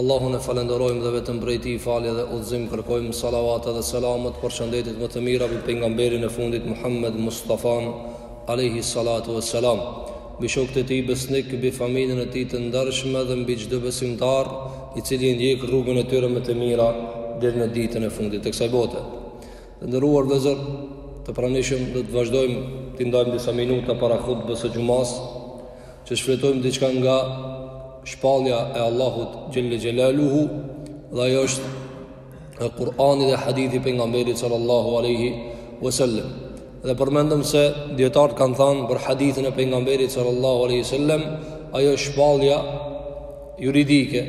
Allahun e falenderojmë dhe vetëm prej tij falje dhe udhëzim kërkojmë salavatet dhe selamet përshëndetjet më të mira për pejgamberin e fundit Muhammed Mustafan alayhi salatu wassalam. Mbi shokët e tij besnikë, mbi familjen e tij të ndershme dhe mbi çdo besimtar i cili e ndjek rrugën e tyre më të mira deri në ditën e fundit të kësaj bote. Të nderuar vëllezër të pranishëm, do të vazhdojmë t'i ndajmë disa minuta para hutbes së xhumasë. që të shfletojmë diçka nga shpallja e Allahut Xhelle Xhelaluhu dhe ajo është Kur'ani dhe hadithi i pejgamberit sallallahu aleyhi wasallam dhe përmendëm se dijetarët kanë thanë për hadithin e pejgamberit sallallahu aleyhi wasallam ajo është shpallja juridike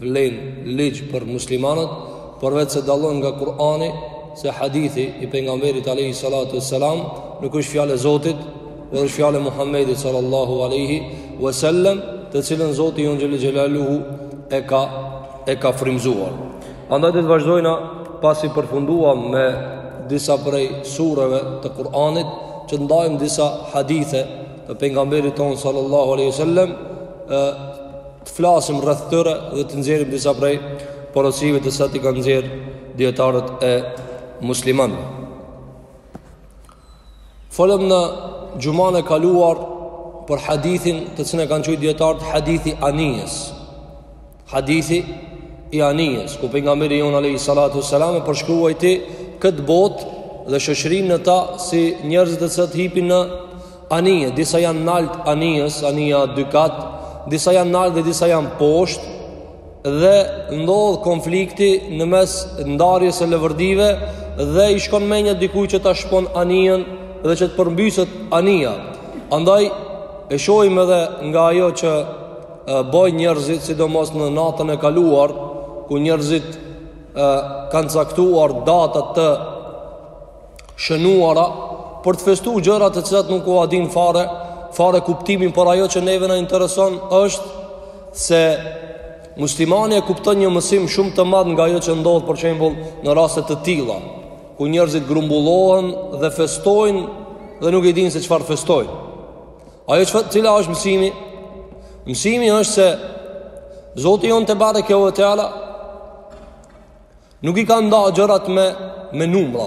vlen ligj për muslimanët, përveç se dallon nga Kur'ani, se hadithi i pejgamberit alayhi salatu wassalam nuk është fjalë e Zotit, por është fjalë e Muhamedit sallallahu alaihi wasallam, të cilën Zoti jonë Xhelle Xhelaluhu e ka e ka frymëzuar. Andaj do të vazhdojna pasi përfunduam me disa prej sureve të Kur'anit, që të ndajmë disa hadithe të pejgamberit tonë sallallahu alaihi wasallam, Të flasim rreth tyre dhe të nxjerrim disa prej porosive të cilat i kanë nxjerr dijetarët muslimanë. Folëm në xhuman e kaluar për hadithin të cilën e kanë quajt dijetarët hadithi i Anijes. Hadithi i Anijes, ku pejgamberi jonë alayhi salatu wasalam e përshkruajti këtë botë dhe shoqërinë në ta si njerëzit të cilët hipin në Anije, disa janë nalt anijes, anija dy kat, disa janë nalt dhe disa janë poshtë dhe ndodh konflikti në mes ndarjes së lëvërdive dhe i shkon menja dikujt që ta shpon anijen dhe që të përmbyset anija. Andaj e shohim edhe nga ajo që bojnë njerëzit, sidomos në natën e kaluar, ku njerëzit kanë caktuar datat të shënuara për të festu gjëra të cilat nuk ua dinë fare, fare kuptimin, por ajo që neve na intereson është se muslimani e kupton një mësim shumë të madh nga ajo që ndodh për shembull në raste të tilla, ku njerëzit grumbullohen dhe festojnë dhe nuk e dinë se çfarë festojnë. Ajo, cila është mësimi? Mësimi është se Zoti jonë tebareke ve teala Nuk i ka nda gjërat me, me numra.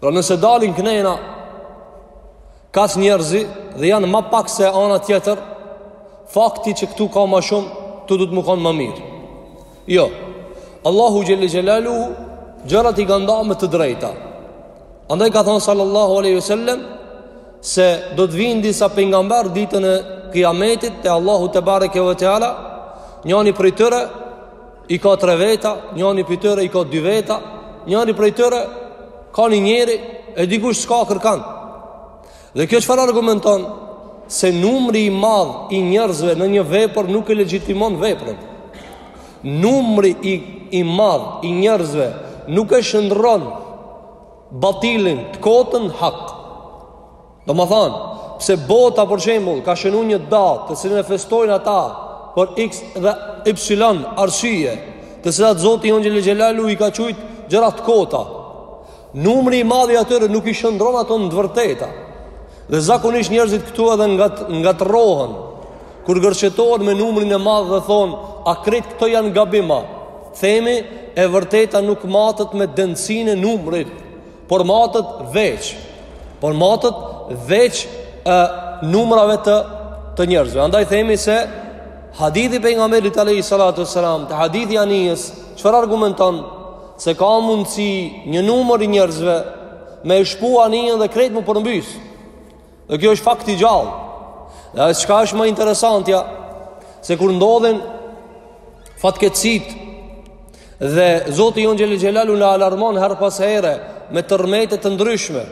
Pra nëse dalin knejna, kaq njerëzi dhe janë ma pak se ana tjetër, fakti që këtu ka ma shumë, këtu do të me konë ma mirë. Jo, Allahu Xhelle Xhelaluhu, gjërat i ka nda me të drejta. Andaj ka thonë sallallahu aleyhi wa sallem, se do të vijnë disa pejgamberë ditën e kiametit te Allahu tebareke ve teala, njani prej tyre, i ka tre veta, njani prej tyre i ka dy veta, njani prej tyre ka një njeri e dikush s'ka kërkon. Dhe kjo çfarë argumenton se numri i madh i njerëzve në një vepër nuk e legjitimon veprën. Numri i i madh i njerëzve nuk e shndërron batilin të kotën hak. Domethanë, pse bota për shembull ka shënu një datë të cilën e festojnë ata për X dhe Y arsye, të cilat Zoti jonë Xhelle Xhelaluhu i ka qujt gjëra të kota. Numri i madh i atyre nuk i shndërron ato në të vërteta. Dhe zakonisht njerëzit këtu edhe ngatë ngatërrohen kur gërshetohen me numrin e madh dhe thonë, a krejt këto janë gabim a. Themi e vërteta nuk matet me dendësinë e numrit, Por matet veç, por matet veç e numrave të të njerëzve. Andaj themi se hadithi i pejgamberit alayhi salatu wasalam, te hadithi i anijes, çfarë argumenton se ka mundësi një numër i njerëzve me shpu anijen dhe krejt me u përmbys. Dhe kjo është fakt i gjallë. Dhe ajo çka është ma interesantja se kur ndodhin fatkeqësitë dhe Zoti jonë Xhelle Xhelaluhu na alarmon herë pas here me tërmete të ndryshme,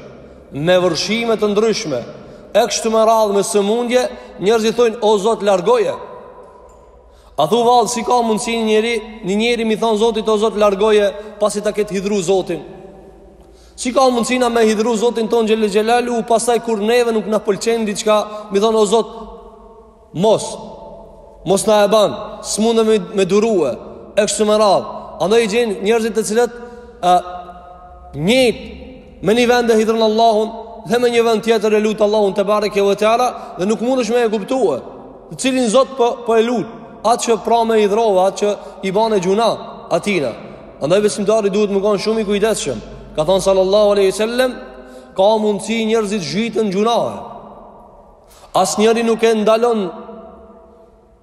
me vërshime të ndryshme, e kështu me radhë me sëmundje, njerëzit thojnë o Zot largoje. A thu vallë si ka mundësi njeri, një njeri me i thanë Zotit o Zot largoje pasi ta ketë hidhru Zotin. Si ka mundësi na me hidhru Zotin tonë Xhelle Xhelaluhu pastaj kur neve nuk na pëlqen diçka me i thonë o Zot mos mos na e ban s'mundem me, me durue e kështu me radhë andaj i gjen njerëzit të cilët e, njejtë me një vend e hidhron Allahun dhe me një vend tjetër e lut Allahun tebareke ve teala dhe nuk mundesh me e kuptue cilin Zot për, po, për po e lut atë që pramë e hidhrove atë që i bane gjunah atina Andaj besimtari duhet me kanë shumë i kujdesshëm. Ka thanë sallallahu alaihi wasallam, ka mundësi njerëzit zhyten gjunahe. Asnjëri nuk e ndalon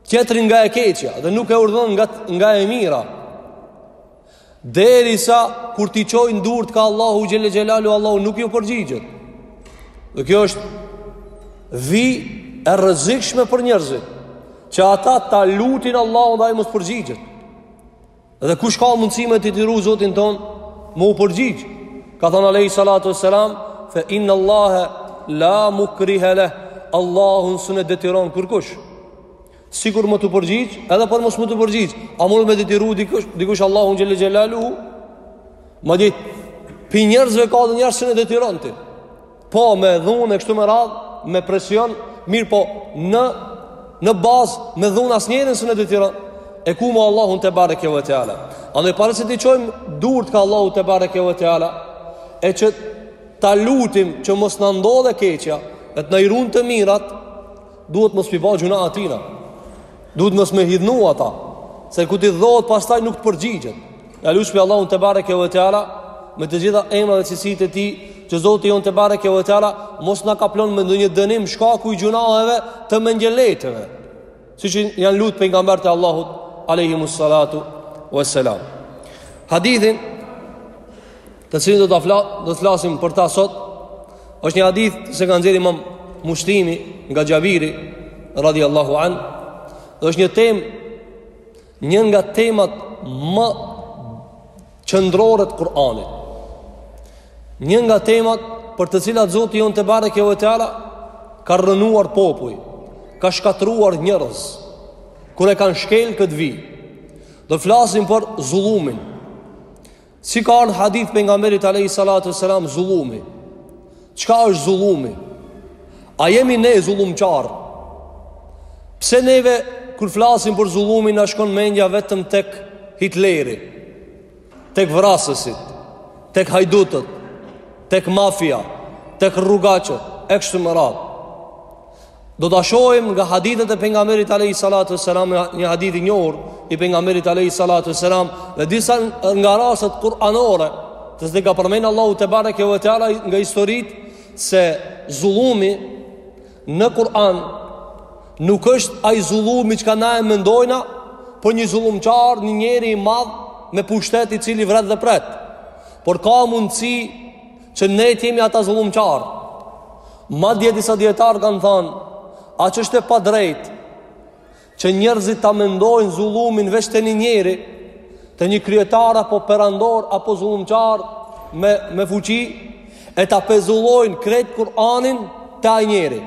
tjetrin nga e keqja dhe nuk e urdhron nga nga e mira. Derisa kur t'i çojnë durt ka Allahu xhelle xhelaluhu Allahu nuk ju përgjigjet. Dhe kjo është vijë e rrezikshme për njerëzit, që ata ta lutin Allahun dhe ai mos përgjigjet. Dhe kush ka mundësi me detyru Zotin tonë, me u përgjigj. Ka thanë alejhi salatu ve selam, fe inne Allahe la mukrihe leh, Allahun s'un e detyron kërkush. Sikur me t'u përgjigj, edhe për mos me t'u përgjigj, a mund me detyru dikush, dikush Allahun xhel-le xhelaluhu? Madje, pi njerëzve ka dhe njerëz s'un e detyron ti. Po me dhunë e kështu me radhë, me presion, mirëpo në në bazë me dhunë asnjërin s'un e detyron. E ku ma Allahu te bareke ve teala. Andaj para se të çojmë durt ka Allahu tebareke ve teala, e që ta lutim që mos na ndodhë keqja, e të na i runë të mirat, Duhet mos m'i ba gjynah atina. Duhet mos me hidhnu ata, se kur t'i dohet pastaj nuk të përgjigjet. E lusmi Allahun tebareke ve teala me të gjitha emrat dhe cilësitë e tij, që Zoti jonë tebareke ve teala mos na kaplon me ndonjë dënim shkaku i gjynaheve të mendjelehtëve. Siç janë lut pejgamberët e Allahut alayhimussalatu wassalam. Hadithin të cilin do të flas, do të flasim për ta sot, është një hadith që e ka nxjerrë Imam Muslimi nga Xhabiri radhiyallahu anhu, dhe është një temë një nga temat më qendrore të Kur'anit. Një nga temat për të cilat Zoti jonë tebareke ve teala ka rrënuar popuj, ka shkatërruar njerëz kur e kanë shkel këtë vijë. Do të flasim për zullumin. Si ka ardhë hadithi i pejgamberit Alejhi Salatu Selam Zullumi Çka është zullumi A jemi ne zullumqarë Pse neve Kur flasim për zullumin Na shkon mendja vetëm tek Hitleri Tek vrasësit Tek hajdutët Tek mafia Tek rrugaçët E kështu me radhë Do ta shohim nga hadithet e pejgamberit alayhi salatu wasalam, një hadith i njohur i pejgamberit alayhi salatu wasalam dhe disa nga rastet kuranore, të cilat i ka përmend Allahu tebareke ve teala nga historitë se zullumi në Kur'an nuk është ai zullumi çka na e mendojna, për një zullumqar, një njeri i madh me pushtet i cili vret dhe pret. Por ka mundësi Që ne të jemi ata zullumqar. Madje disa dijetarë kanë thanë, aq është e padrejtë që njerëzit ta mendojnë zullumin veç te një njeri, te një kryetar apo perandor apo zullumqar me me fuqi e ta pezullojnë krejt Kur'anin te ai njeri.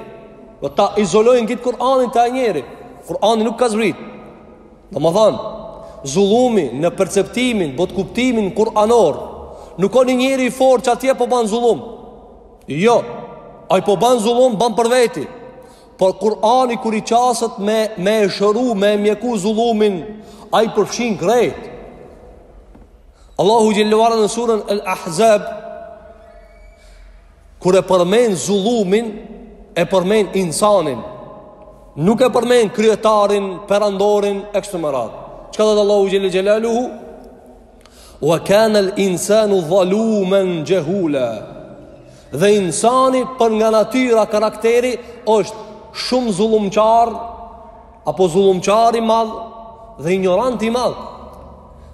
O ta izolojnë gjithë Kur'anin te ai njeri. Kur'ani nuk ka zbrit. Domethanë, zullumi në perceptimin, botëkuptimin kuranor, nuk o një njeri i fortë që atje po ban zullum. Jo, ai po ban zullum, ban për veti. Por Kurani kur i qaset me, me e shëru, me e mjeku zullumin, ai përfshin krejt. Allahu xhelle ve ala në surën El Ahzab, Kur e përmend zullumin, e përmend insanin. Nuk e përmend kryetarin, perandorin e kështu me radhë. Çka thotë Allahu xhelle xhelaluhu? Wa kana al-insanu zaluman jahula. Dhe insani për nga natyra karakteri është shumë zullumqar apo zullumqar i madh dhe injorant i madh.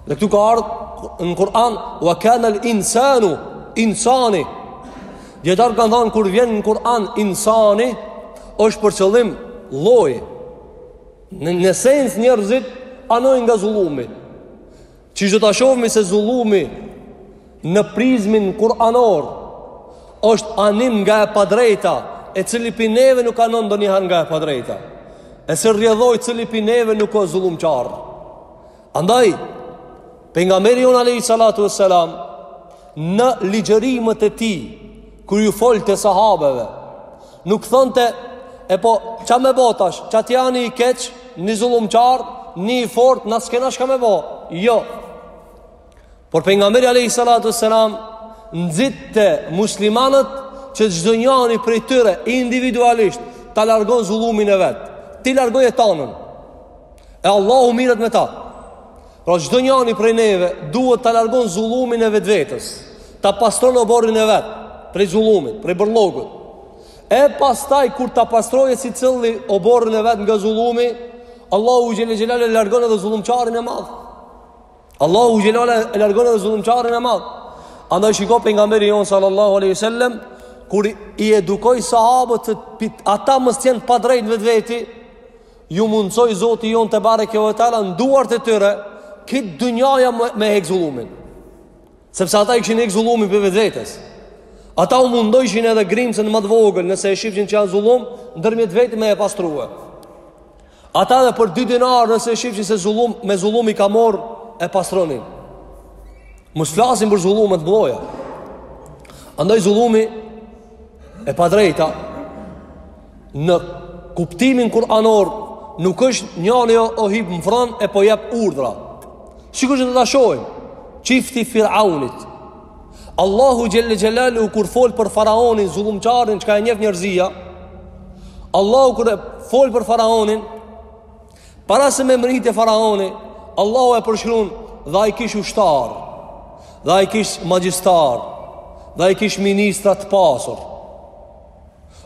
Dhe këtu ka ardhë në Kur'an, wa kana al insanu, insani. Dijetarët kanë thonë, kur vjen në Kur'an, insani, është për qëllim lloji. Në, në esencë njerëzit anojnë nga zullumi. Qysh do ta shofmi se zullumi në prizmin kuranor është anim nga e padrejta, e cili pi neve nuk anon donjëherë nga e padrejta. E si rrjedhojë cili pi neve nuk o zullumqar. Andaj, pejgamberi jonë alejhi salatu ve selam, në ligjërimet e tij, kur ju folte sahabeve, Nuk thonte e po ça me bo tash? Ça ti ja ni i keq, ni zullumqar, ni i fort, na s'kena çka me bo. Jo. Por pejgamberi alejhi salatu ve selam nxitte muslimanët që çdo njëri prej tyre individualisht ta largon zullumin e vet. Ti largoje tanën. E Allahu mirret me ta. Pra çdo njani prej neve duhet ta largon zullumin e vetvetes, ta pastron oborrin e vet prej zullumit, prej bërllogut. E pastaj kur ta pastrojë secili oborrin e vet nga zullumi, Allahu xhelle ve ala e largon edhe zullumqarin e madh. Allahu xhelle ve ala e largon edhe zullumqarin e madh. Andaj shiko pejgamberi jonë sallallahu alaihi wasallam kur i edukoi sahabët se ata mos t'jenë padrejt vetveti, Ju mundësoi zoti jonë tebareke ve teala në duart e tyre Kit dynjaja me hek zullumin Sepse ata i kishin hek zullumin pi vetvetes Ata u mundojshin edhe grimcën më të vogël Nëse e shifshin që janë zullum Ndërmjet veti me e pastrue Ata edhe për dy dinar nëse e shifshin se zullum Me zullum i ka morr e pastronin Mos flasim për zullume të mdhoja Andaj zullumi e padrejta Në kuptimin kuranor Nuk është njani o hip në fron e po jep urdra Sikur ta ta shohim Qifti firaunit Allahu xhel-le xhelaluhu kur fol për faraonin Zullumqarin çka e njeh njërzia Allahu kur fol për faraonin Para se me mërri te faraoni Allahu e përshkrun Dhe ai kish ushtarë Dhe ai kish magjistarë Dhe ai kish ministra të pasur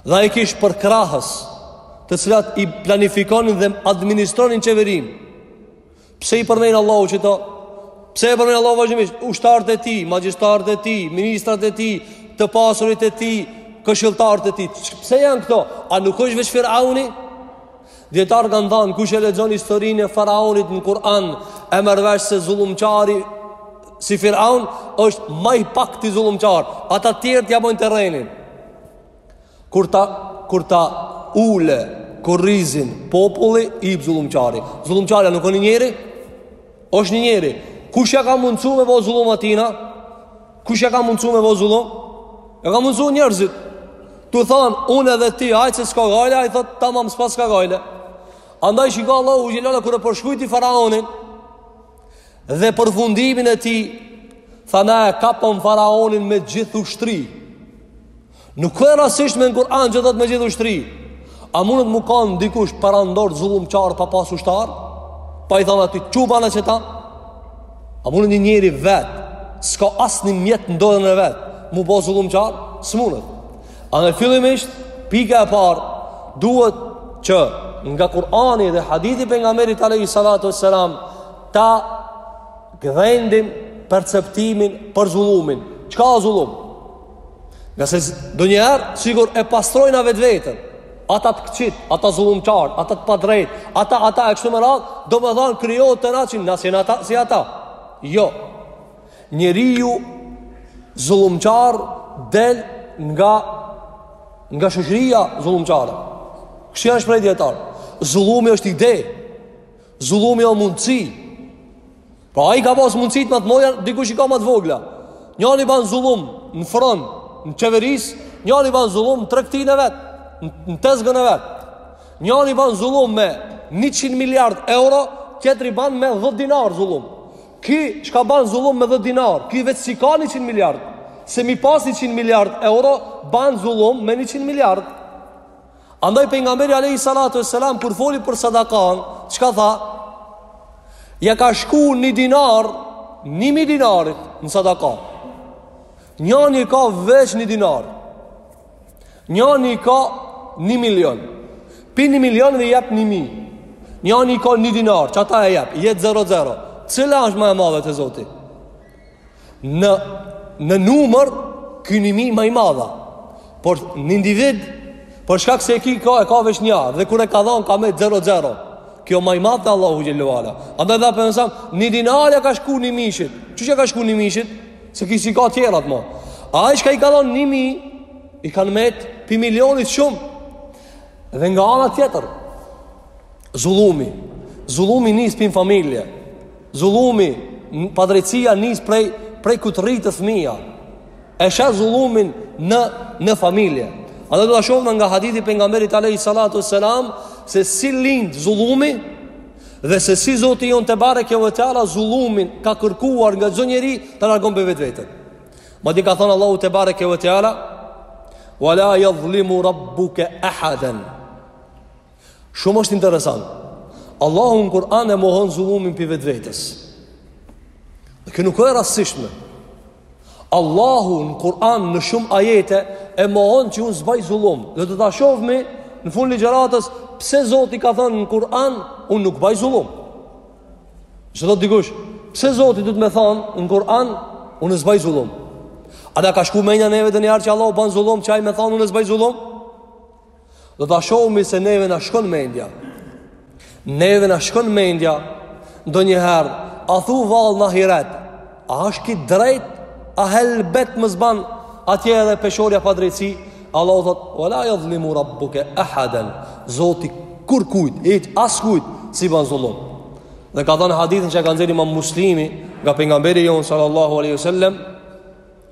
dhe ai kish përkrahës, të cilët i planifikonin dhe administronin qeverinë. Pse i përmend Allahu qëto? Pse i përmend Allahu vazhdimisht? Ushtarët e tij, magjistarët e tij, ministrat e tij, të pasurit e tij, këshilltarët e tij. Pse janë këto? A nuk është veç Firauni? Dijetarët kanë thanë, kush e lexon historinë e faraonit në Kur'an, e merr vesh se zullumqari si firaun, është ma i pakti zullumqar, ata tjerët ia bojnë terrenin. Kur ta, kur ta ule, kurrizin, populli, hip zullumqari. Zullumqari nuk është një njeri? është një njeri. Kush e ka mundësu me bo zullum atina? Kush e ka mundësu me bo zullum? E ka mundësu njerëzit. Tu thanë, unë edhe ti, hajt se s'ka gajle, ai thotë, tamam s'pa s'ka gajle. Andaj shiko Allahu xhel-le kur e përshkrujti faraonin dhe përfundimin e tij, tha na e kapëm faraonin me gjithë ushtri. Nuk o rastësisht në Kur'an që thotë me gjithë ushtri. A mundet me kanë dikush perandor zullumqar pa pas ushtarë? Pa i thanë atij, shko bane qëta? A mundet një njeri vetë, s'ka asnjë mjetë në dorën e vetë, m'u bo zullumqar? S'mundet. Andaj fillimisht, pika e parë, duhet që nga Kur'ani dhe hadithi Pejgamberit alejhi salatu ve selam, ta gdhendim perceptimin për zullumin. Çka o zullum? Ngase ndonjëherë, sikur e pastrojna vetveten. Ata të këqit, ata zullumqarë, ata të padrejtë, ata, ata e kështu më radhë, domethanë krijohet tënaqin, na s'jena ata, si ata. Jo, njeriu zullumqar del nga, nga shoqëria zullumqare. Kështu janë shpreh dijetarët. Zullumi është ide, zullumi o mundësi, Po ai ka pas mundësitë ma të mëdha, dikush i ka ma të vogla. Njëri ban zullum në fron, në qeverisje, njëri ban zullum në tregtinë e vet, në tezgën e vet. Njëri ban zullum me 100 miliard euro, tjetri ban me 10 dinar zullum. Ky çka ban zullum me 10 dinar, ky veç s'i ka 100 miliard. Se m'i pas 100 miliard euro, ban zullum me 100 miliard. Andaj pejgamberi alayhi salatu wassalam kur foli për sadakan, çka tha? Ja ka shku një dinar, një mi dinarit në sadaka. Njani ka veç një dinar. Njani ka një milion. Pi një milionve i jep një mi. Njani ka një dinar, qata e jep, jet zero zero. Cila është ma e madhe te Zoti? në në numër ky një mi ma i madh. Por në individ, për shkak se ky e ka e ka veç një dhe kur e ka dhon ka met 0-0. Ky o ma i madh te Allahu xhelle wa ala. Andaj tha për mëson, një dinar ja ka shku një mishit. Qysh ja ka shku një mishit? Se ky s'i ka tjerat ma. A ai çka i ka dhon 1000 i kanë met pi milionit shumë. Dhe nga ana tjetër, zullumi. Zullumi nis pi n'familje. Zullumi, padrejtësia nis prej prej kur të rritet fëmija. E sheh zullumin në në familje. Andaj do ta shohim nga hadithi i pejgamberit alayhi salatu selam se si lind zullumi dhe se si Zoti jonë tebareke ve teala zullumin ka kërkuar nga çdo njeri ta largon pi vetveten. Madje ka thënë Allahu tebareke ve teala wala yadhlimu rabbuka ahadan. Shumë është interesant. Allahu në Kur'an e mohon zullumin pi vetvetes. Dhe kjo nuk o e rastësishme. Allahu në Kur'an në shumë ajete e mohon që unë s'baj zullum. Dhe do ta shofmi në fund të ligjëratës, pse Zoti ka thënë në Kur'an, unë nuk baj zullum. Se thot dikush, pse Zoti duhet me thënë në Kur'an, unë s'baj zullum. A na ka shku menja neve ndonjëherë që Allahu ban zullum, që ai me thënë unë s'baj zullum? Do ta shohim se neve na shkon mendja. Neve na shkon mendja ndonjëherë a thu vallë n'ahiret. A është ky drejt? A helbet më s'ban atje edhe peshorja padrejtësi? Allahu thot, wala yadhlimu rabbuke ahaden, zoti kurkujt, hiç askujt, s'i ban zullum. Dhe ka thënë hadithin që e ka nxjerrë imam Muslimi, nga pejgamberi jonë sallallahu aleyhi sallam,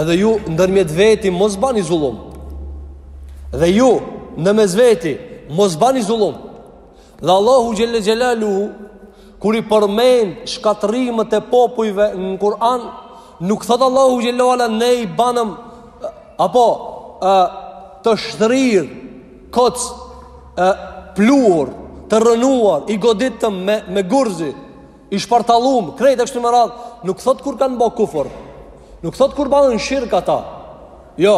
Edhe ju ndërmjet veti mos bani zullum. Dhe ju në mes veti mos bani zullum. Dhe Allahu xhelle xhelalu kur i përmend shkatërrimet e popujve në Kur'an, nuk thot Allahu xhelle wa ala ne i banëm apo e, të shtrir koc e, pluhur të rrënuar i goditëm me me gurzi i shpartallum, krejt e kështu me radhë, nuk thot kur kanë ba kufër. Nuk thot kur banë shirk ata. Jo.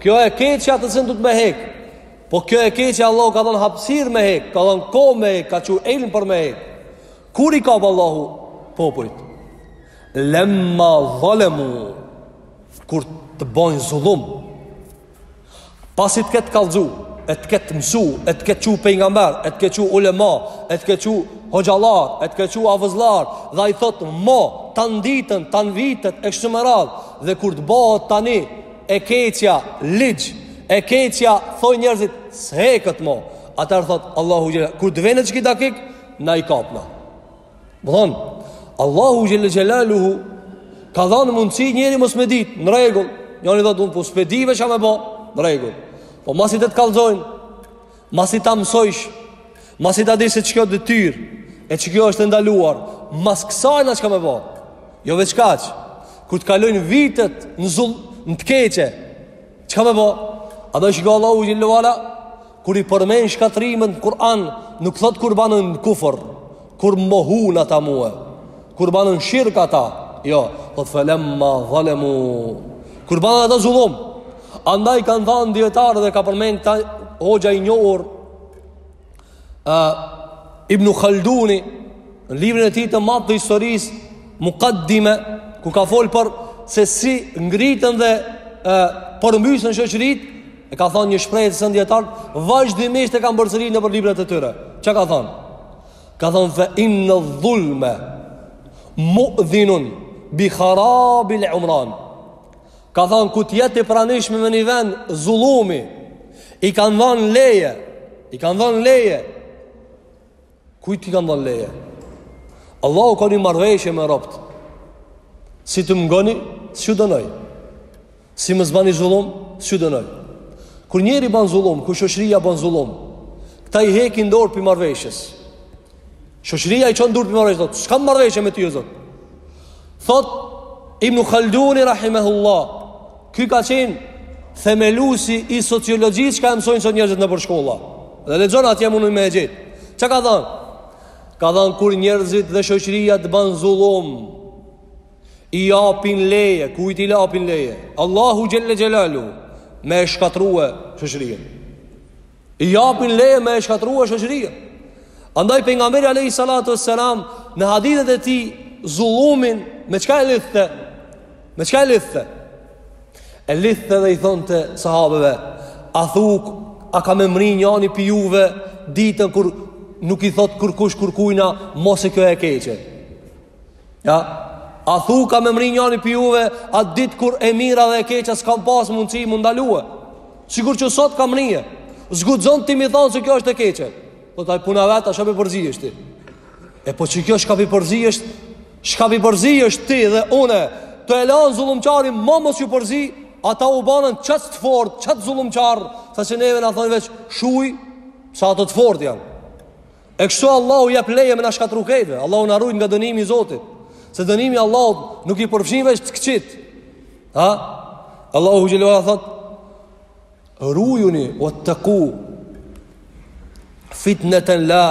Kjo e keqe, atë send duhet me hek. Po kjo e keqe Allahu ka dhënë hapësir me hek, ka dhënë kohë me hek, ka çu elm për me hek. Kur i kap Allahu popujt? Lemma zalemu kur të bajnë zullum. Pasi të ketë kallzu, e të ketë mësu, e të ketë çu pejgamber, e të ketë çu ulema, e të ketë çu hoxhallar, e të ketë çu hafëzllar, dhe ai thotë, mo, tanë ditën, tanë vitet, e kështu me radhë, dhe kur të bohet tani, e keqja ligj, e keqja, thojnë njerëzit, s'hekët mo, atëherë thotë, Allahu xhele, kur të vjen qiky dakik, na i kapna. Me thanë, Allahu xhelle xhelaluhu, ka dhanë mundësi njeri mos me ditë, në rregull, njëri thotë, po s'pe di be çka me ba, në rregull, po masi të të kallzojnë, masi ta mësojsh, masi ta di se që kjo detyrë, e që kjo është e ndaluar, mas kësajna çka me ba, jo veç kaq, kur të kalojnë vitet në zullum, në të keqe, çka me ba, a do shiko Allahu xhelle ve ala, Kur i përmend shkatrimin në Kur'an, nuk thot kur banen kufër, kur mohun ata mua, kur banen shirk ata. Jo, thot felemma dhalemu. Kur banen ata zullum. Andaj kanë thanë dijetarët dhe ka përmend këta hoxha i njohur ë uh, Ibn Khalduni në librin e tij të madh të historisë Muqaddime ku ka fol për se si ngriten dhe uh, përmbysen shoqëritë E ka thonë një shprehje që edhe dijetarët, vazhdimisht e kanë përsërit nëpër librat e tyre. Çka ka thonë? Ka thonë, fe inne dhulme, mu'dhinun, bi kharabil umran. Ka thonë, kur të jetë i pranishëm me një vend, zullumi, i kanë dhonë leje, i kanë dhonë leje, Kujt i kanë dhënë leje? Allahu ka një marrëveshje me robt. Si të më ngoni, s'ju dënoj. Si mos bani zullum, s'ju dënoj. Kur njeri ban zullum, kur shoqëria ban zullum, këta i hekin dorë prej marrëveshjes. Shoqëria i çon durt prej marrëveshjes, thotë, "S'kam marrëveshje me ty, o Zot." Thot Ibn Khalduni rahimahullah, ky ka qenë themeluesi i sociologjisë që e mësojnë sot njerëzit nëpër shkolla. Dhe lexon atje mun me e gjet. Çka ka thënë? Ka thënë kur njerëzit dhe shoqëria të bën zullum, i japin leje, kujt i japin leje? Allahu xhelle xhelalu me e shkatrua shoqërinë. i japin leje me e shkatrua shoqërinë. Andaj Pejgamberi alejhi salatu ve selam, në hadithet e tij zullumin, me çka e lidhte? Me çka e lidhte? E lidhte dhe i thonte sahabeve, a thuk, a ka me mrri njani prej juve, ditën kur nuk i thotë kërkush kërkujna, mos e kjo e keqe. Ja, a thu ka me mri njani prej juve, at ditë kur e mira dhe e keqja s'kanë pas mundësi me u ndalue. Sikur që sot ka mri e, s'guxon ti m'i thanë se kjo është e keqe. Thot puna e vet, a shka po përzihesh ti. E po që kjo shka po përzihesh, shka po përzihesh ti dhe une, tu e lan zullumqarin, ma mos ju përzi, ata u banën qaq të fort, qaq zullumqarë, sa që neve na thonë veç, shuj, sa ato të fort janë. E kështu Allahu jep leje me na shkatrru krejtëve. Allahu na rujt nga dënimi i Zotit. Se dënimi i Allahut nuk i përfshin veç të këqit. Ha? Allahu xhelle ue ala thot: "Rujuni uetteku fitneten la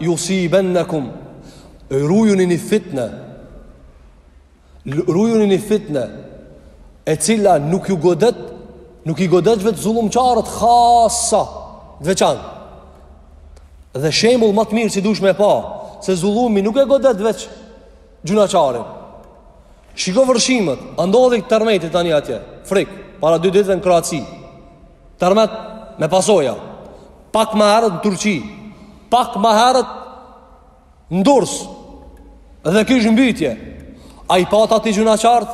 jusibennekum." Rujuni një fitne. Rujuni një fitne E cila nuk ju godet Nuk i godet veç zullumqarët Khasa N'veçanti Dhe shembull ma të mirë si dush me pa Se zullumi nuk e godet veç Gjynahqarin Shiko vërshimet A ndodhi ky tërmeti tani atje Frik Para dy ditëve në Kroaci Tërmet me pasoja Pak ma herët në Turqi Pak ma herët N'Durrës Dhe kish mbytje A i pat aty gjynahqarët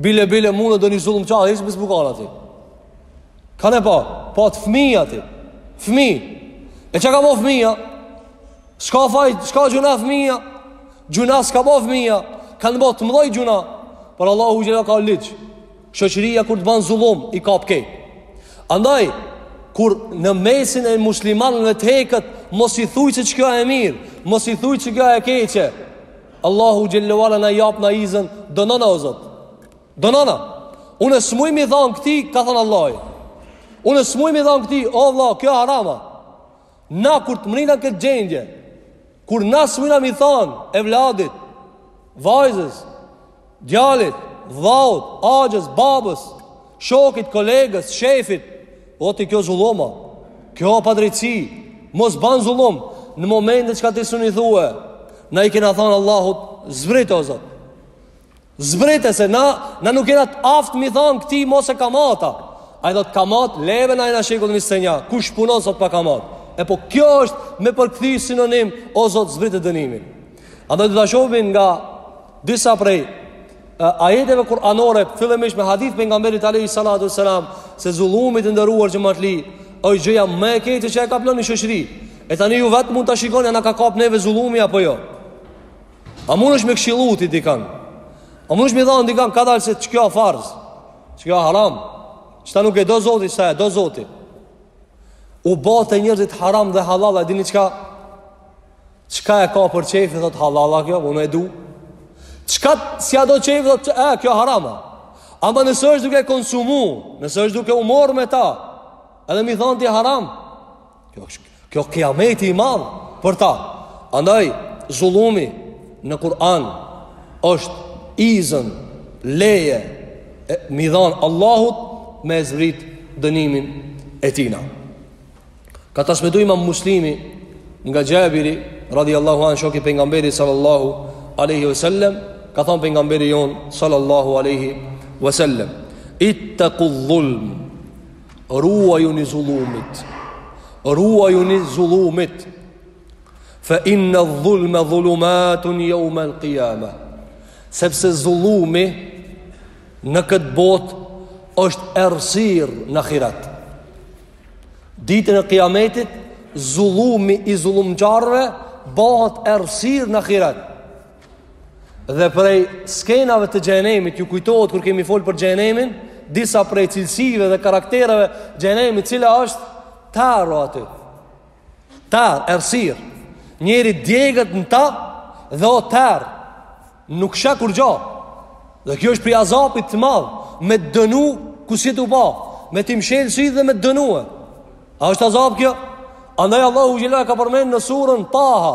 Bile bile munet ndonjë zullumqar Hiç me s'u kan aty Kanë pa Pat fmi aty Fmi E çka ka bo fmija S'ka faj S'ka gjynah fmija Gjynah s'ka bo fmija Kanë bo të mdhojt gjynah Por Allahu xhelle ka ligj Shoqëria kur të bën zullum i kap krejt. Andaj kur në mesin e muslimanëve të hekët, mos i thuj se çka e mirë, mos i thuj çka e keqe. Allahu xhelle ue ala na japna izën, dënona o Zot. Dënona. Unë s'muj m'i than këtij, ka thënë Allahu. Unë s'muj m'i than këtij, o vlla, kjo haram a. Na kur të mrina këtë gjendje, kur na s'mujna m'i thanë, evladit, vajzës, djalit, vllaut, axhës, babës, shokit, kolegës, shefit, o ti kjo zullum a, kjo padrejtësi, mos ban zullum, në momentin që kta ti sun i thue, na i kena thanë Allahut, zbrit o zot, Zbrite se na, na nuk jena të aftë m'i thanë këtij mos ha kamatë. Ai thotë kamat, le bre na jena n'shekullin njizetenjë, kush punon sot pa kamat. E po kjo është me përkthy sinonim, o Zot zbrite dënimin. Hajde të shohim nga disa prej ajeteve kuranore, fillimisht me hadith Pejgamberit Alejhi Salatu Selam, se zullumi të nderuar xhematli, o gjëja më e keqe që e kaplon një shoqëri. E tani ju vetë mund të shikoni, a na ka kap neve zullumi apo jo. A mundesh me këshillu ti dikan A mundesh me i thanë dikam Kadalë se kjo farz Kjo haram Këta nuk e do zoti Këta e do zoti U botën njerëzit haram dhe hallall E dini çka Çka e ka për qejf thot hallall a kjo Unë e du Çka s'ia do qejfi thot kjo haram a Ama nëse është duke konsumu Nëse është duke u marrë me ta Edhe me i thanë ti haram Kjo kjo kiameti i madh për ta. Andaj zullumi në Kur'an është izën leje me i dhan Allahut me e zbrit dënimin e tina. Ka transmetuar Imam Muslimi nga Xhabiri radhiyallahu anhu shoku i pejgamberit sallallahu alaihi wasallam, ka thënë pejgamberi jon sallallahu alaihi wasallam, ittaqul zulm Ruajuni zullumit. Ruajuni zullumit. Fa inna adh-dhulma dhulumatun yawm al-qiyama. Sepse zullumi në këtë botë është errësir në ahiret. Ditën e Kiametit zullumi i zullumqarëve bahet errësir në ahiret. Dhe prej skenave të xhehenemit ju kujtohet kur kemi fol për xhehenemin, disa prej cilësive dhe karaktereve xhehenemit, cila është terr o aty. Terr, errësirë. Njeri djeget në ta dhe o terr. Nuk sheh kurgjo. Dhe kjo është prej azabit të madh, me të dënu kush s'jet tu pa, me t'i mshel sytë dhe me të dënu. A është azab kjo? Andaj Allahu xhelle ka përmend në surën Taha.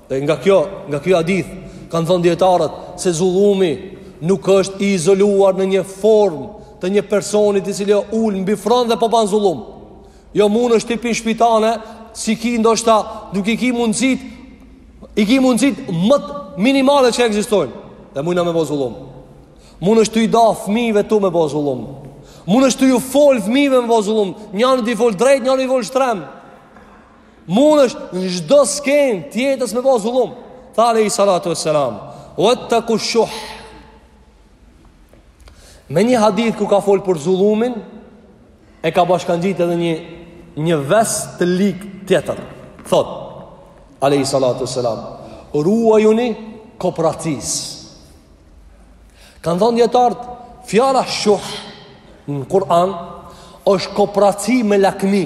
Dhe nga ky, nga ky hadith, kanë thonë dijetarët se zullumi nuk është i izoluar në një formë të një personit i cili o ul mbi fron dhe po ban zullum. Jo mundesh ti n'shpi tane, s'i ki ndoshta nuk i ki mundësit, i ki mundësit ma minimale që ekzistojnë, dhe mujna me bo zullum. Mundesh tu i da fmive tu me bo zullum. Mundesh tu ju folë fmive me bo zullum. Njanit i folë drejt, njanit i folë shtrem. Mundesh në çdo skenë t'jetës me bo zullum Tha alejhi salatu ve selam Vetteku shuh Me një hadith ku ka folë për zullumin E ka bashkangjit edhe një Një ves të lig tjetër Thot alejhi salatu ve selam Ruajuni kopracisë Kanë thonë dijetarët Fjala shuh Në Kur'an është kopraci me lakmi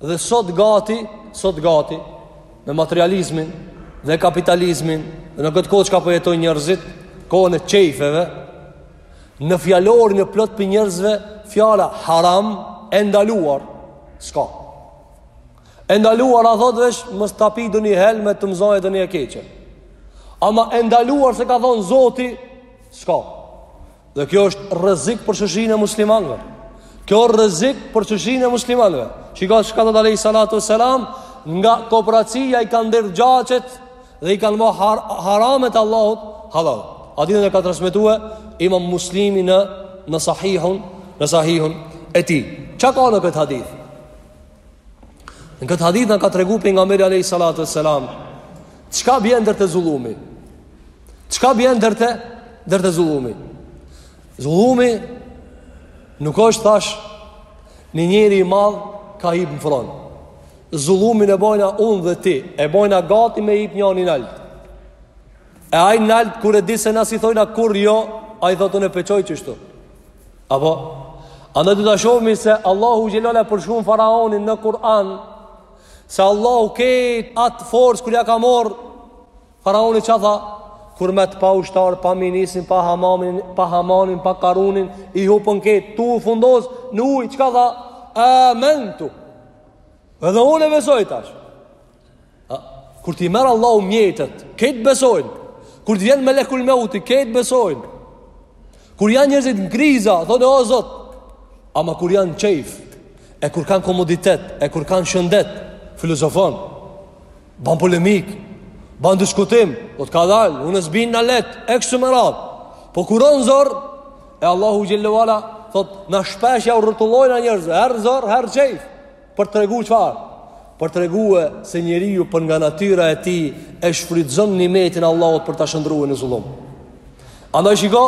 Dhe sot gati, sot gati me materializmin dhe kapitalizmin, dhe në këtë kohë çka po jetojnë njerëzit, kohën e qejfeve, në fjalorin e plot prej njerëzve, fjala haram e ndaluar. S'ka. E ndaluar a thotë veç mos ta pi do një helm e të më zojë do një e keqe. Ama e ndaluar se ka thon Zoti, s'ka. Dhe kjo është rrezik për shoqërinë e muslimanëve. Kjo është rrezik për shoqërinë e muslimanëve. Shikoj çka thotë alejhi salatu selam nga kopracia i kanë derdh gjaqet dhe i kanë ba har haramet e Allahut hallall. Hadithin e ka transmetuar Imam Muslimi në në Sahihun, në Sahihun e tij. Çka ka në këtë hadith? Në këtë hadith na ka treguar pejgamberi alejhi salatu selam çka bjen ndër te zullumi. Çka bjen ndër te? Ndër te zullumi. Zullumi nuk është thash një njeri i madh ka hip në fron. Zullumin e bojna unë dhe ti, e bojna gati me hip njani nalt. E ai nalt kur e di se na s'i thojna kurrë jo, ai thotë unë po çoj qështu. Apo, andaj do ta shohmi se Allahu xhele e ala përshkrun faraonin në Kur'an, se Allahu krejt atë forcë kur ja ka marrë, Faraoni ç'a tha? Kur met pa ushtar, pa ministra, pa hamamin, pa hamanin, pa karunin, i hupën krejt, tu u fundosë në ujë, çka tha? Amentu. Edhe unë e besoj tash. A, kur t'i merr Allahu mjetet, krejt besojnë. Kur t'i vjen melekul meuti, krejt besojnë. Kur janë njerëzit në kriza, thonë o zot, ama kur janë n'qejf, e kur kanë komoditet, e kur kanë shëndet, filozofon, Ban polemikë, ban diskutim, do të ka dalë, unë s'bindna lehtë, e kështu me radhë. Po kur osht zor, e Allahu xhele e ala thot na shpesh jau rrotullojna njerëzve, herë zor, herë qejf. Për t'tregu çfarë? Për t'tregu se njeriu për nga natyra e tij e shfrytëzon nimetin e Allahut për ta shndrrue në zullum. Andaj shiko,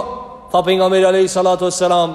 tha pejgamberi alejhi salatu wassalam,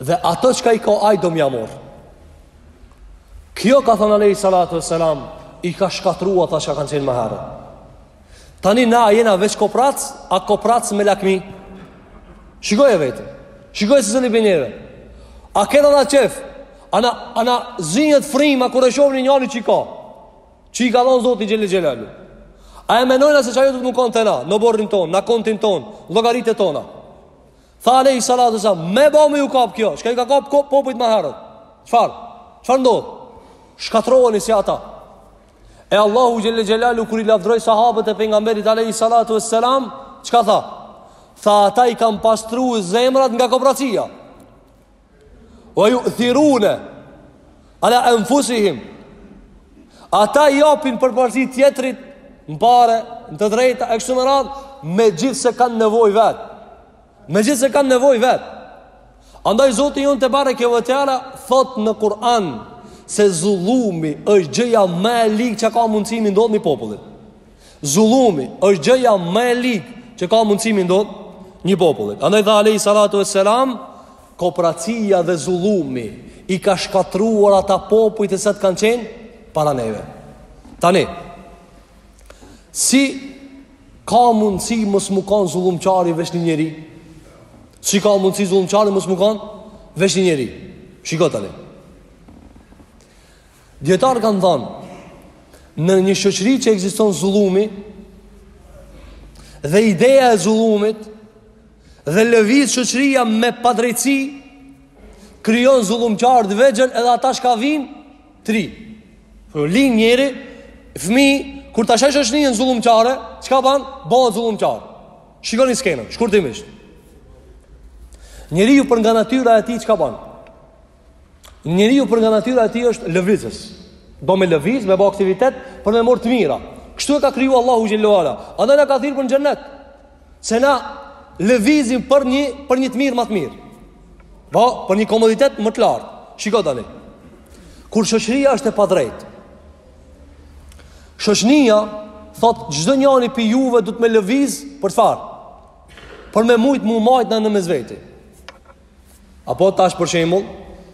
Dhe ato çka i ka ai do me ja marrë Kjo ka thënë Alejhi Salatu e Selam I ka shkatrru ata çka kanë qenë ma herët Tani na jena veç koprac A koprac me lakmi Shikoj e veten Shikoje secili prej neve A kena na qef A na, a na zihet fryma Kur e shohmi njanin që i ka Që i ka dhonë zoti xhele xhelaluhu A e menojna se që ajo t'ish kanë te na Në oborrin tonë, në konton tonë Llogaritë tona Tha Alejhi Salatu Selam, me ba me ju kap kjo, çka i ka kap popujt ma herët. Çfarë? Çfarë ndodh? Shkatrroheni si ata. E Allahu Xhele Xhelaluhu, kur i lavdëroi sahabët e pejgamberit Alejhi Salatu Selam, çka tha? Tha ata i kam pastru zemrat nga kopracia. Ue juthirune ala enfusihim Ata i japin përparsi tjetrit Në pare, në të drejta, e kështu me radhë Megjithëse kanë nevojë vetë Megjithëse kanë nevojë vetë Andaj Zoti jonë tebareke ve teala Thot në Kur'an Se zullumi është gjëja më e ligë që ka mundësi me i ndodhë një popullit Zullumi është gjëja më e ligë që ka mundësi me i ndodhë një popullit. Andaj tha Alejhi Salatu ue Selam, kopracia dhe zullumi i ka shkatërruar ata popujt e cilët kanë qenë para neve. Tani, si ka mundësi mos me u kon zullumqari veç një njeri? Si ka mundësi zullumqari mos me u kon veç një njeri? Shiko tani. Dijetarët kanë thanë, në një shoqëri që ekziston zullumi dhe ideja e zullumit dhe lëviz shoqëria me padrejtësi krijon zullumqar të vegjël edhe ata çka vijnë tri. Po lin njeri fëmi kur ta sheh shoqërinë zullumqare, çka bën? Bëhet zullumqar. Shikoni skenën, shkurtimisht. Njeriu për nga natyra e tij çka ban Njeriu për nga natyra e tij është lëvizës. Do me lëviz, me bë aktivitet për me marr të mira. Kështu e ka kriju Allahu xhel-le ue ala. Andaj na ka thirrë për në xhennet. Se na lëvizim për një për një të mirë më të mirë. Po, për një komoditet më të lartë. Shiko tani. Kur shoqëria është e padrejtë. Shoqnia thot çdo njëri pi juve dohet me lëviz për çfarë? Për me mujt me u majt na në mes veti. Apo tash për shembull,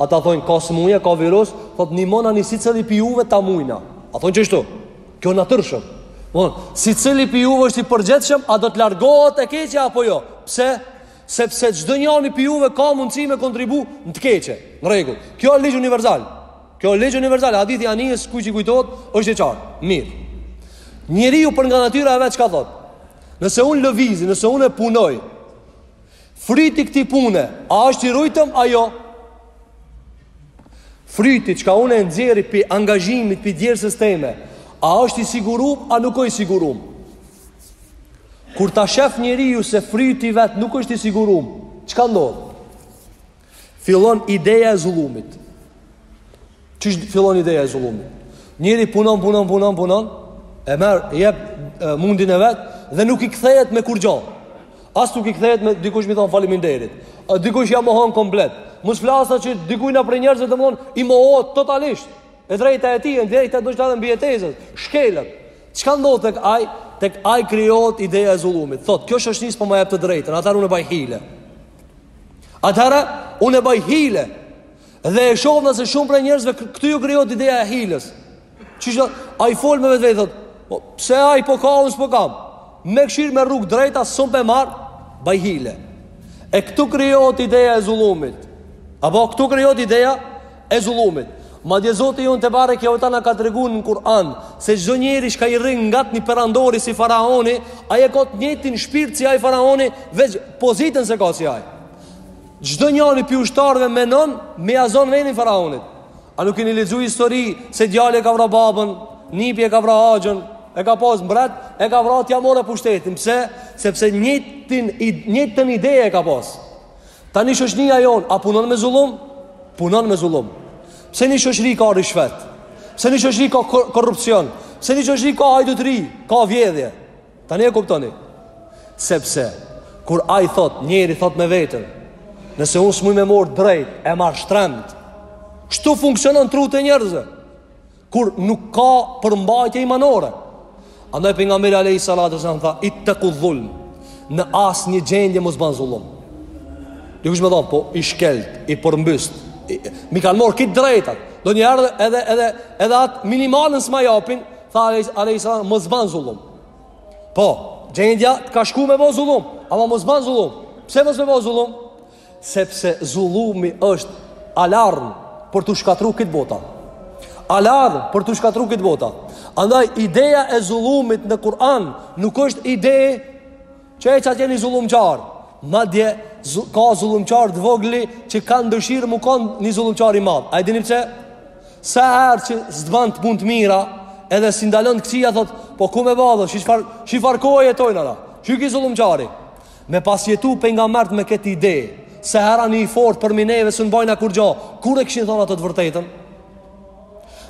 ata thonë ka smuja, ka virus, thotë nihmonani secili pi juve ta mujna. A thonë qështu? Kjo natyrshëm. Po, secili pi juve është i përgjegjshëm, a do të largohet e keqja apo jo? Pse? Sepse çdo njëri pi juve ka mundësi me kontribu në të keqe. Në rregull. Kjo është ligj universal. Kjo është ligj universal. Hadithi i anijes kujt i kujtohet, është i qartë. Mirë. Njeriu për nga natyra e vet çka thotë? Nëse unë lëvizi, nëse une punoj, Fryti i kësaj pune, a është i ruajtëm, a jo? Fryti, çka une e nxjerri pi angazhimit, pi djersës teme, a është i sigurum, a nuk është i sigurum? Kur ta shef njeriu se fryti i vet nuk është i sigurum, çka ndodh? Fillon ideja e zullumit. Qysh fillon ideja e zullumit. Njeri punon, punon, punon, punon, e merr jep mundin e vet dhe nuk i kthehet me kurgja. As nuk i kthehet me dikush me i thon faleminderit. Dikush ja mohon komplet. Mos flasa që dikujna prej njerëzve domethon i mohohet totalisht. E drejta e tij, e drejta do të thonë mbijetesës. Shkelet. Çka ndodh tek ai? Tek ai krijohet ideja e zullumit. Thot, kjo shoqni s'po ma jep të drejtën, atëherë unë baj hile. Atëherë, unë e baj hile Dhe e shohna se shumë prej njerëzve Këtu ju krijohet ideja e hiles Ç'thotë ai fol me vetvete thotë po, Pse ai po ka unë s'po kam Me kshyr me rrugë drejta S'um pe marr Baj hile E këtu krijohet ideja e zullumit Apo këtu krijohet ideja e zullumit. Madje Zoti jonë tebareke ve teala na ka tregu në Kur'an, se çdo njeri çka i rrin ngat një perandori si faraoni, ai e ka të njëjtin shpirt si ai faraoni, veç pozitën s'e ka si ai. Çdo njani pi ushtarve menon me ia zon venin faraonit. A nuk keni lexu histori se djali e ka vra babën, nipi e ka vra axhën, e ka pas mbret, e ka vra t'ia morë pushtetin. Pse? Sepse njëjtën, njëjtën ide e ka pas. Tani shoqnia jonë a punon me zullum? Punon me zullum. Pse një shoqëri ka ryshfet? Pse një shoqëri ka kor korrupsion? Pse një shoqëri ka hajdutëri, ka vjedhje? Tani e kuptoni. Sepse kur ai thot, njeri thot me veten, nëse unë s'muj me mor drejt, e marr shtremt. Kështu funksionon trutë e njerëzve? kur nuk ka përmbajtje imanore. Andaj pejgamberi alejhi salatu ve selam tha, itteku dhulm, në asnjë gjendje mos ban zullum. Dikush me thonë, po i shkelt, i përmbyst, i, m'i kanë morë gjithë drejtat, ndonjëherë edhe, edhe, edhe atë minimalen s'ma japin, tha alejhi salatu mos ban zullum. Po, gjendja të ka shku me bo zullum, ama mos ban zullum. Pse mos me bo zullum? Sepse zullumi është alarm për t'u shkatrru gjithë bota. Alarm për t'u shkatrru gjithë bota. Andaj, ideja e zullumit në Kur'an nuk është ide që e që atje një zullumqar. Madje, ka zullumqarë të vogli që kanë dëshirë m'u kanë një zullumqar i madh. A e dini pse? Sa herë që s'ban punë të mira, edhe s'i ndalon të këqija, thotë, po ku me ba, çfarë, çfarë kohe jetojna na, qiky zullumqari. Me pas jetu pejgamberët me këtë ide Sa herë një i fort përmi neve s'un bajna kurgjo Kur e kishin thon ata të vërtetën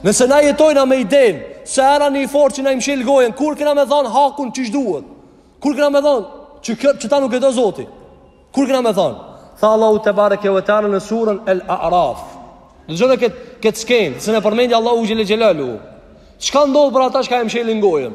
Nëse na jetojna me ide Sa herë një i fort që na e mshel gojën Kur kena me thonë hakun qysh duhet Kur kena me thonë që, kë, qita nuk e do zoti Kur kena me thonë Tha Allahu tebareke ve teala në suren El Araf Dëgjone këtë kët skenë Se na përmend Allahu xhele xhelaluhu Çka ndodh për ata çka e mshelin gojën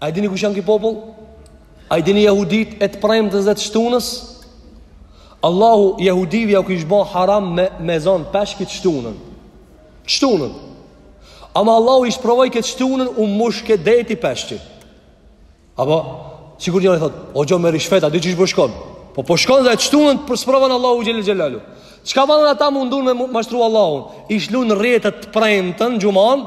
A i dini kush janë ky popull? A i dini jehuditë e të premtes dhe të shtunës? Allahu jehudive jau kish bo haram me, me zonë peshq t'shtunën. T'shtunën. Ama Allahu i sprovoi, të shtunën u mushke deti peshq. Apo, sikur njëri thotë, hoxho me ryshfet, a di qysh po shkon? Po po shkon dhe të shtunën po i sprovon Allahu xhele xhelaluhu. Çka banë ata mundun me mashtru Allahun? I lshun rrjetët të premten, xhumanë,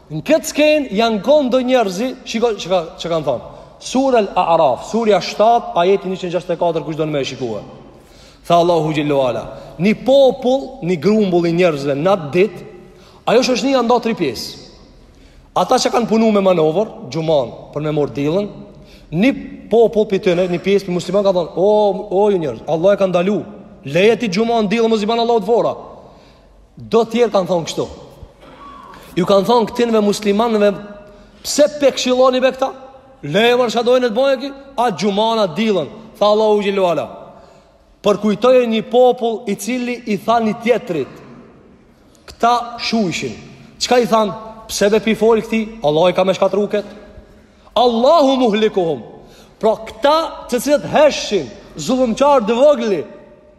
Në këtë skenë janë konë do njerëz, shiko çka, çka kanë thonë. Sure el Araf, surja 7, ajeti 164, kush don me e shikue. Tha Allahu xhelle ve ala, një popull, një grumbull i njerëzve në atë dit, ajo shoqni u nda tri pjesë. Ata që kanë punu me manovër, xhuman për me marrë të dillën, një popull për të në, një pjesë për musliman ka thonë, o, o ju njerëz, Allah e ka ndalu, leje ti xhuman, dillën më ziban Allah të vora. Do tjerë kanë thonë kështu. Ju kanë thonë këtynve muslimanëve, pse pe këshilloni be këta? Lej more çka dojnë le të bojnë e ki? A xhuman a dillën, tha Allahu xhelle ve ala. Përkujtoje një popull i cili i tha një tjetrit. Këta shujshin. Çka i thanë? Pse be pi fol këtij? Allah i ka me shkatrru ket. Allahu muhlikuhum. Pra këta të cilët heshtshin, zullumqarë të vogli,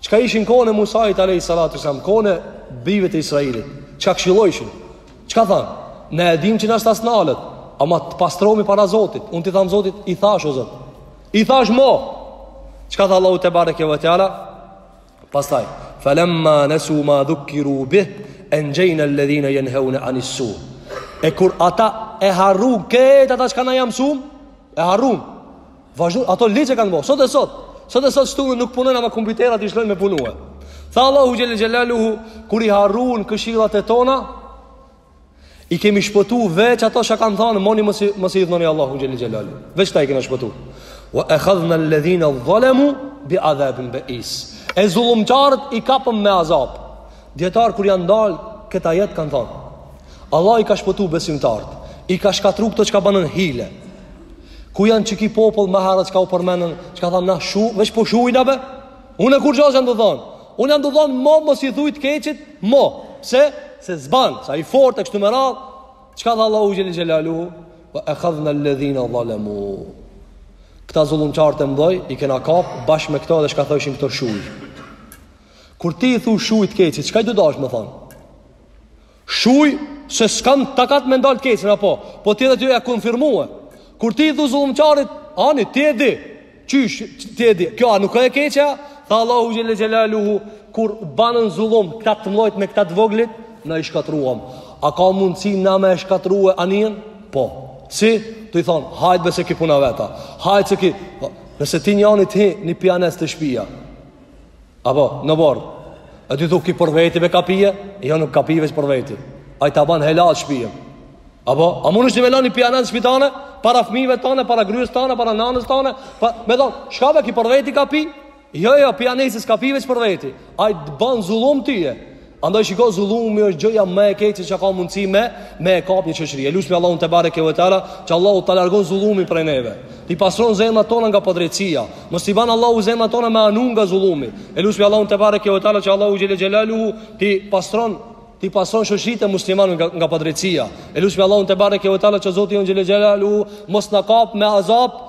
Çka ishin kohën e Musait alayhi salatu wasalam, kohën e bijve të Israilit? Çka këshillojshin? Çka than? Ne e dimë që nashta s'nalet, ama të pastrohemi para Zotit. Unë ti tham Zotit, i thash o Zot. I thash mo. Çka tha Allahu tebareke ve teala? Pastaj, falamma nasu ma dhukiru bih, anjayna alladhina yanhauna anis su. E kur ata e harrun këtë ata çka na ja msum, e harrun. Vazhdun, ato ligje kanë bo. Sot e sot, sot e sot shtunë nuk punojnë ama kompjuterat i shlojnë me punue. Tha Allahu xhelle xhelaluhu, kur i harrun këshilat e tona, i kemi shpëtu veç ato që kanë thanë, moni mos e, mos e idhnoni Allahun xhelle xhelaluhu. Veç këta i kena shpëtu. Wa ekhadhnel ledhina dhalemu bi adhebin beis. E zullumqarët i kapëm me azab. Dijetarët kur janë ndalë këtë ajet kanë thonë, Allah i ka shpëtu besimtarët, i ka shkatrru këto çka banën hile. Ku janë qiky popull ma herët çka u përmenën, çka thonë, na shu, veç po shujna be? Unë kurgja s'jam tu thonë, unë jam tu thonë, mo, mos i thuj të keqit, mo, se, se s'ban, se a i fortë e kështu me radhë, çka tha Allahu xhelle xhelaluhu, ekhadhnel ledhina dhalemu. Këta zullumqarët e mdhoj, i kena kapë, bashkë me këto edhe çka thojshin këto shuj. Kur ti i thu shuj të keqit, çka je tu dash me thon? Shuj se s'kam takat me ndal të keqen apo, po ti edhe ti e konfirmua. Kur ti i thu zullumqarit, ani ti e di. Qysh ti e di? Kjo a nuk a e keqe? Tha Allahu xhelle xhelaluhu, kur banën zullum këta të mdhojt me këta të voglit, na i shkatrruam. A ka mundësi na me e shkatrrue anijen? Po. Si? Tu i thon, hajt be se ky puna veta. Hajt se ky, nëse ti njani ti një pijanec te shpia, Apo, në oborr. E ti thu ky për veti ka pi, e jo nuk ka pi veç për veti. Ai ta ban helaq shpijen. Apo, a mundesh ti me lan pijanin shpi tane, para fmive tane, para grues tane, para nanës tane, pa, me thonë, çka be ky për veti ka pi? Jo, jo, pijaneci s'ka pi veç për veti. Ai të ban zullum tyje. Andaj shiko zullumi është gjëja më e keqe që ka mundësi me me e kap një shoqëri. E lusmi Allahun te bareke ve teala, që Allahu ta largon zullumin prej neve. T'i pastron zemrat tona nga padrejtësia. Mos t'i ban Allahu zemrat tona me anu nga zullumi. E lusmi Allahun te bareke ve teala, që Allahu xhele xhelaluhu t'i pastron t'i pastron shoqëritë muslimane nga, nga padrejtësia. E lusmi Allahun te bareke ve teala, që Zoti jon xhele xhelaluhu mos na kap me azab